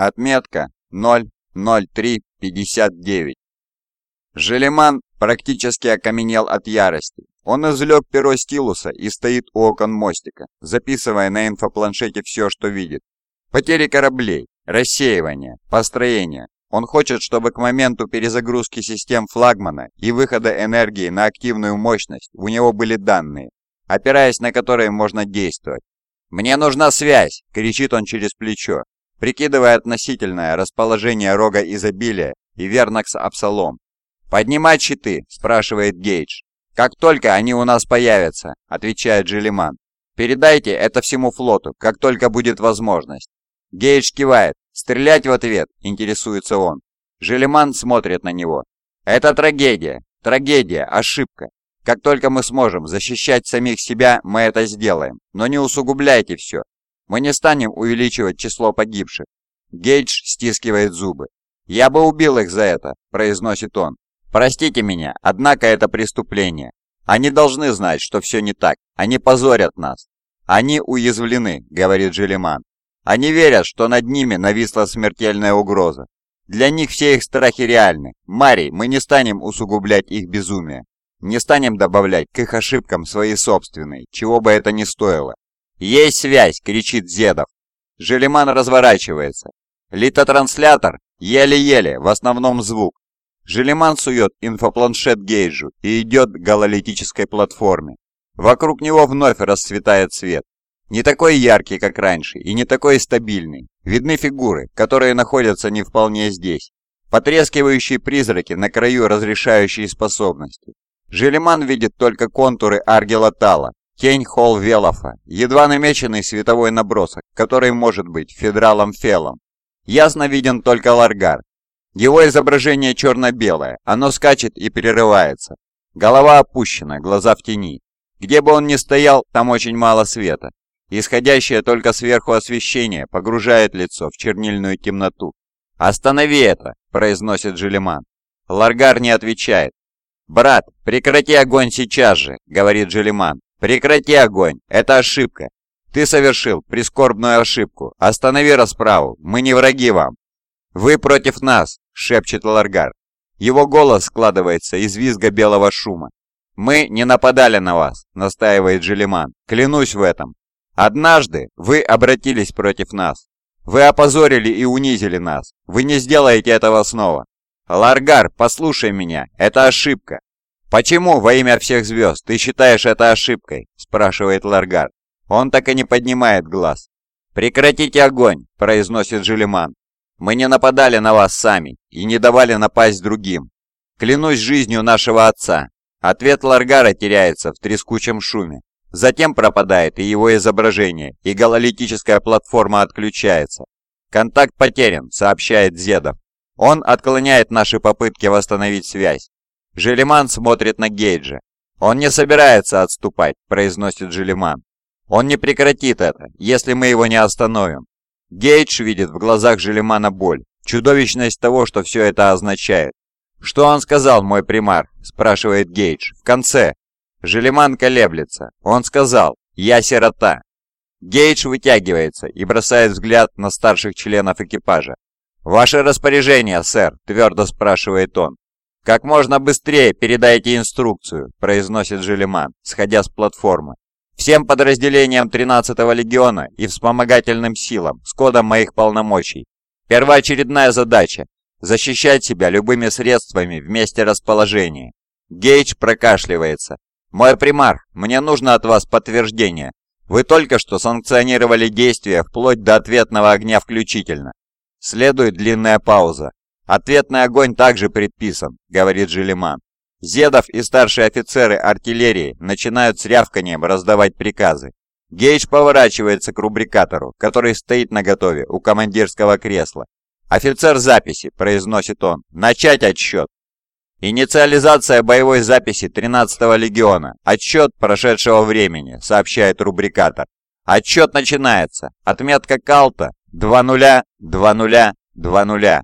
Отметка 00359. Желеман практически окаменел от ярости. Он извлек перо стилуса и стоит у окон мостика, записывая на инфопланшете все, что видит. Потери кораблей, рассеивание, построение. Он хочет, чтобы к моменту перезагрузки систем флагмана и выхода энергии на активную мощность у него были данные, опираясь на которые можно действовать. «Мне нужна связь!» – кричит он через плечо, прикидывая относительное расположение рога изобилия и Вернакс Апсалом. «Поднимать щиты?» – спрашивает Гейдж. «Как только они у нас появятся», – отвечает Джилиман. «Передайте это всему флоту, как только будет возможность». Гейдж кивает. «Стрелять в ответ?» – интересуется он. Желеман смотрит на него. «Это трагедия. Трагедия. Ошибка. Как только мы сможем защищать самих себя, мы это сделаем. Но не усугубляйте все. Мы не станем увеличивать число погибших. Гейдж стискивает зубы. «Я бы убил их за это», – произносит он. «Простите меня, однако это преступление. Они должны знать, что все не так. Они позорят нас». «Они уязвлены», – говорит Желеман. «Они верят, что над ними нависла смертельная угроза. Для них все их страхи реальны. Мари, мы не станем усугублять их безумие. Не станем добавлять к их ошибкам свои собственные, чего бы это ни стоило. «Есть связь!» — кричит Зедов. Желеман разворачивается. Литотранслятор еле-еле, в основном звук. Желеман сует инфопланшет Гейджу и идет к гололитической платформе. Вокруг него вновь расцветает свет. Не такой яркий, как раньше, и не такой стабильный. Видны фигуры, которые находятся не вполне здесь. Потрескивающие призраки на краю разрешающей способности. Желеман видит только контуры Аргела Тала, тень Холл Велофа, едва намеченный световой набросок, который может быть федралом Фелом. Ясно виден только Ларгар. Его изображение черно-белое, оно скачет и перерывается. Голова опущена, глаза в тени. Где бы он ни стоял, там очень мало света. Исходящее только сверху освещение погружает лицо в чернильную темноту. «Останови это!» – произносит Желеман. Ларгар не отвечает. «Брат, прекрати огонь сейчас же», — говорит Желиман. «Прекрати огонь, это ошибка. Ты совершил прискорбную ошибку. Останови расправу, мы не враги вам». «Вы против нас», — шепчет Ларгар. Его голос складывается из визга белого шума. «Мы не нападали на вас», — настаивает Желиман. «Клянусь в этом. Однажды вы обратились против нас. Вы опозорили и унизили нас. Вы не сделаете этого снова. «Ларгар, послушай меня, это ошибка». «Почему во имя всех звезд ты считаешь это ошибкой?» – спрашивает Ларгар. Он так и не поднимает глаз. «Прекратите огонь», – произносит Желеман. «Мы не нападали на вас сами и не давали напасть другим. Клянусь жизнью нашего отца». Ответ Ларгара теряется в трескучем шуме. Затем пропадает и его изображение, и гололитическая платформа отключается. «Контакт потерян», — сообщает Зедов. Он отклоняет наши попытки восстановить связь. Желеман смотрит на Гейджа. «Он не собирается отступать», – произносит Желеман. «Он не прекратит это, если мы его не остановим». Гейдж видит в глазах Желемана боль, чудовищность того, что все это означает. «Что он сказал, мой примар?» – спрашивает Гейдж. «В конце». Желеман колеблется. Он сказал «Я сирота». Гейдж вытягивается и бросает взгляд на старших членов экипажа. «Ваше распоряжение, сэр», — твердо спрашивает он. «Как можно быстрее передайте инструкцию», — произносит Желеман, сходя с платформы. «Всем подразделениям 13-го легиона и вспомогательным силам с кодом моих полномочий. Первоочередная задача — защищать себя любыми средствами в месте расположения». Гейдж прокашливается. «Мой примарх, мне нужно от вас подтверждение. Вы только что санкционировали действия вплоть до ответного огня включительно. Следует длинная пауза. «Ответный огонь также предписан», — говорит Желеман. Зедов и старшие офицеры артиллерии начинают с рявканием раздавать приказы. Гейдж поворачивается к рубрикатору, который стоит наготове у командирского кресла. «Офицер записи», — произносит он, — «начать отсчет». «Инициализация боевой записи 13-го легиона. Отсчет прошедшего времени», — сообщает рубрикатор. «Отсчет начинается. Отметка Калта 2-0-2-0-2-0.